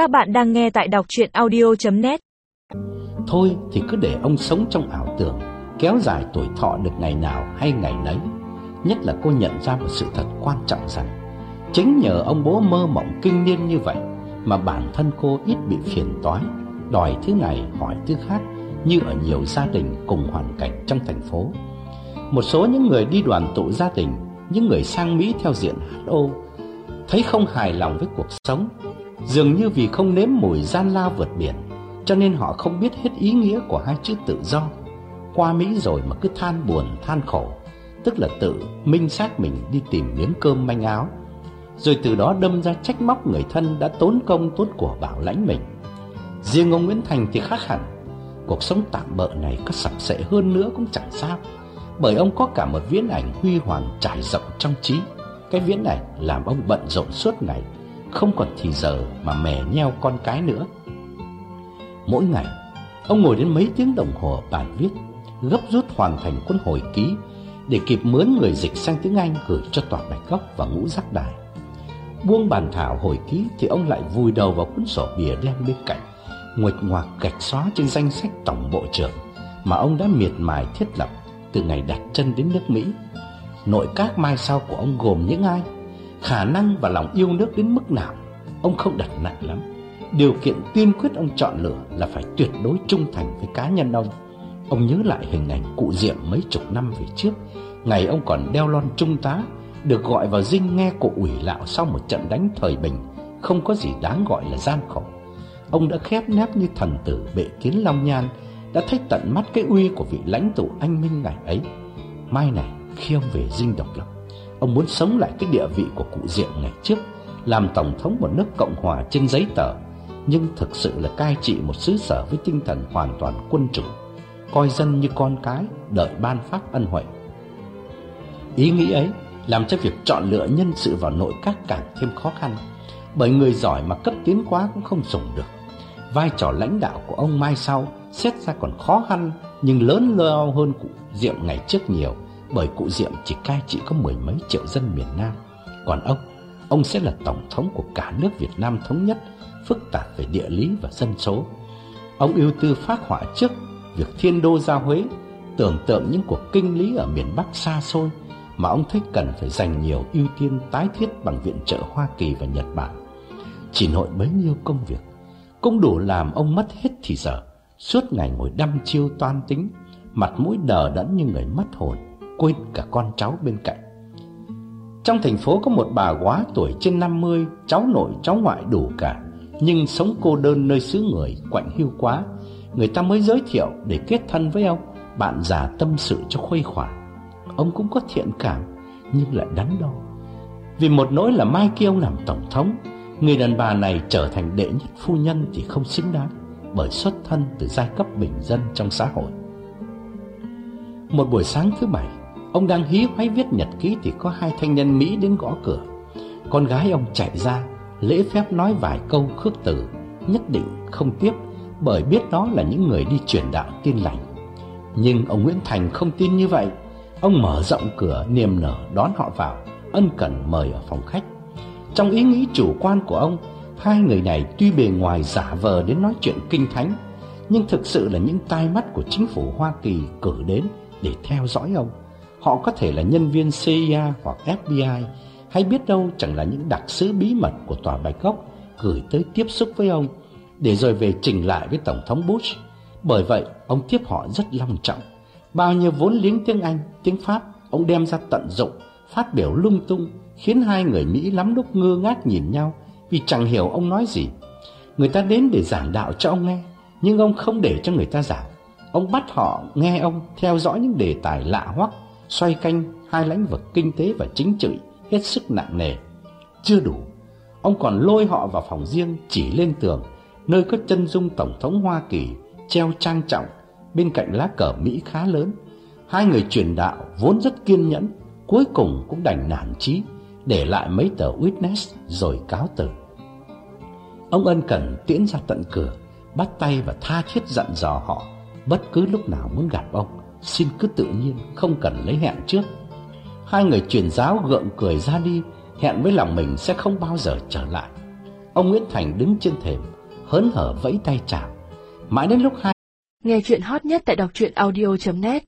Các bạn đang nghe tại đọc chuyện audio.net Thôi thì cứ để ông sống trong ảo tưởng, Kéo dài tuổi thọ được ngày nào hay ngày nấy. Nhất là cô nhận ra một sự thật quan trọng rằng, Chính nhờ ông bố mơ mộng kinh niên như vậy Mà bản thân cô ít bị phiền toái, Đòi thứ này hỏi thứ khác, Như ở nhiều gia đình cùng hoàn cảnh trong thành phố. Một số những người đi đoàn tụ gia đình, Những người sang Mỹ theo diện HO Thấy không hài lòng với cuộc sống Dường như vì không nếm mùi gian lao vượt biển, Cho nên họ không biết hết ý nghĩa của hai chữ tự do. Qua Mỹ rồi mà cứ than buồn, than khổ, Tức là tự minh xác mình đi tìm miếng cơm manh áo. Rồi từ đó đâm ra trách móc người thân đã tốn công tốn của bảo lãnh mình. Riêng ông Nguyễn Thành thì khác hẳn. Cuộc sống tạm bợ này có sập sệ hơn nữa cũng chẳng sao, Bởi ông có cả một viễn ảnh huy hoàng trải rộng trong trí. Cái viễn ảnh làm ông bận rộn suốt ngày không còn thì giờ mà mè nheo con cái nữa. Mỗi ngày, Ông ngồi đến mấy tiếng đồng hồ bàn viết, Gấp rút hoàn thành cuốn hồi ký Để kịp mướn người dịch sang tiếng Anh Gửi cho tòa bạch gốc và ngũ giác đài. Buông bàn thảo hồi ký Thì ông lại vùi đầu vào cuốn sổ bìa đen bên cạnh, Nguệch ngoạc gạch xóa trên danh sách tổng bộ trưởng Mà ông đã miệt mài thiết lập Từ ngày đặt chân đến nước Mỹ. Nội các mai sau của ông gồm những ai? Khả năng và lòng yêu nước đến mức nào, Ông không đặt nặng lắm. Điều kiện tiên quyết ông chọn lựa là phải tuyệt đối trung thành với cá nhân ông. Ông nhớ lại hình ảnh cụ Diệm mấy chục năm về trước, Ngày ông còn đeo lon trung tá, Được gọi vào dinh nghe cụ ủy lạo sau một trận đánh thời bình, Không có gì đáng gọi là gian khổ. Ông đã khép nép như thần tử bệ kiến long nhan, Đã thấy tận mắt cái uy của vị lãnh tụ anh minh ngày ấy. Mai này khi ông về dinh độc lập Ông muốn sống lại cái địa vị của cụ Diệm ngày trước, Làm tổng thống một nước Cộng Hòa trên giấy tờ. Nhưng thực sự là cai trị một xứ sở với tinh thần hoàn toàn quân chủ, Coi dân như con cái, Đợi ban pháp ân huệ. Ý nghĩ ấy làm cho việc chọn lựa nhân sự vào nội các càng thêm khó khăn, Bởi người giỏi mà cấp tiến quá cũng không dùng được. Vai trò lãnh đạo của ông mai sau Xét ra còn khó khăn, Nhưng lớn lao hơn cụ Diệm ngày trước nhiều. Bởi cụ Diệm chỉ cai trị có mười mấy triệu dân miền Nam. Còn ông Ông sẽ là tổng thống của cả nước Việt Nam thống nhất, Phức tạp về địa lý và dân số. Ông ưu tư phát họa trước Việc thiên đô ra Huế, Tưởng tượng những cuộc kinh lý ở miền Bắc xa xôi Mà ông thích cần phải dành nhiều ưu tiên tái thiết bằng viện trợ Hoa Kỳ và Nhật Bản. Chỉ nội bấy nhiêu công việc, cũng đủ làm ông mất hết thì giờ. Suốt ngày ngồi đăm chiêu toan tính, Mặt mũi đờ đẫn như người mất hồn. Quên cả con cháu bên cạnh. Trong thành phố có một bà quá tuổi trên 50 Cháu nội, cháu ngoại đủ cả, Nhưng sống cô đơn nơi xứ người Quạnh hiu quá. Người ta mới giới thiệu để kết thân với ông, Bạn già tâm sự cho khuây khỏa. Ông cũng có thiện cảm, Nhưng lại đắn đo. Vì một nỗi là mai kia ông làm tổng thống, Người đàn bà này trở thành đệ nhất phu nhân thì không xứng đáng, Bởi xuất thân từ giai cấp bình dân trong xã hội. Một buổi sáng thứ bảy Ông đang hí hoáy viết nhật ký thì có hai thanh niên Mỹ đến gõ cửa. Con gái ông chạy ra Lễ phép nói vài câu khước từ Nhất định không tiếp Bởi biết đó là những người đi truyền đạo tin lành. Nhưng ông Nguyễn Thành không tin như vậy. Ông mở rộng cửa niềm nở đón họ vào Ân cần mời ở phòng khách. Trong ý nghĩ chủ quan của ông, hai người này tuy bề ngoài giả vờ đến nói chuyện kinh thánh, nhưng thực sự là những tai mắt của chính phủ Hoa Kỳ cử đến để theo dõi ông. Họ có thể là nhân viên CIA hoặc FBI, hay biết đâu chẳng là những đặc sứ bí mật của tòa Bạch Gốc gửi tới tiếp xúc với ông, để rồi về trình lại với Tổng thống Bush. Bởi vậy, ông tiếp họ rất long trọng. Bao nhiêu vốn liếng tiếng Anh, tiếng Pháp, ông đem ra tận dụng, phát biểu lung tung, khiến hai người Mỹ lắm lúc ngơ ngác nhìn nhau vì chẳng hiểu ông nói gì. Người ta đến để giảng đạo cho ông nghe, nhưng ông không để cho người ta giảng. Ông bắt họ nghe ông theo dõi những đề tài lạ hoắc, xoay canh hai lĩnh vực kinh tế và chính trị hết sức nặng nề. Chưa đủ, ông còn lôi họ vào phòng riêng chỉ lên tường, nơi có chân dung Tổng thống Hoa Kỳ treo trang trọng bên cạnh lá cờ Mỹ khá lớn. Hai người truyền đạo vốn rất kiên nhẫn, cuối cùng cũng đành nản chí để lại mấy tờ witness rồi cáo từ. Ông ân cần tiễn ra tận cửa, bắt tay và tha thiết dặn dò họ, bất cứ lúc nào muốn gặp ông, xin cứ tự nhiên, không cần lấy hẹn trước. Hai người truyền giáo gượng cười ra đi, hẹn với lòng mình sẽ không bao giờ trở lại. Ông Nguyễn Thành đứng trên thềm, hớn hở vẫy tay chào. Mãi đến lúc hai Nghe chuyện hot nhất tại đọc truyện audio.net